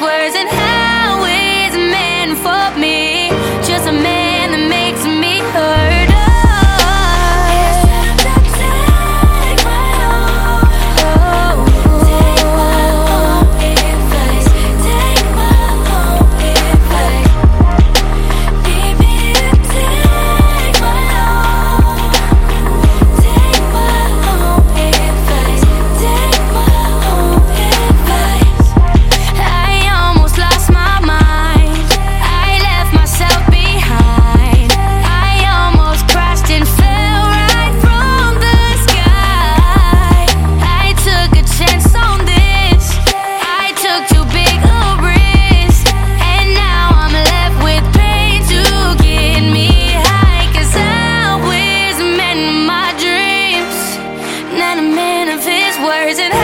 words and words and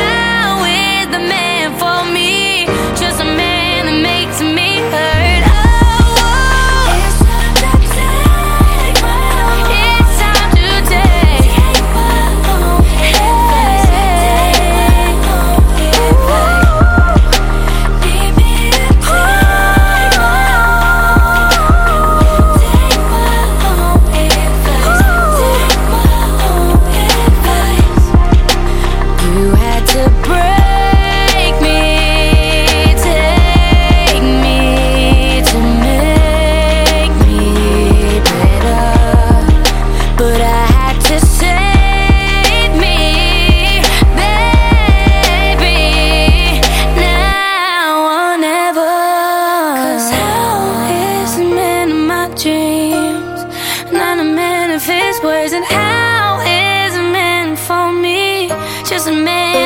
words and how is meant for me? Just a man.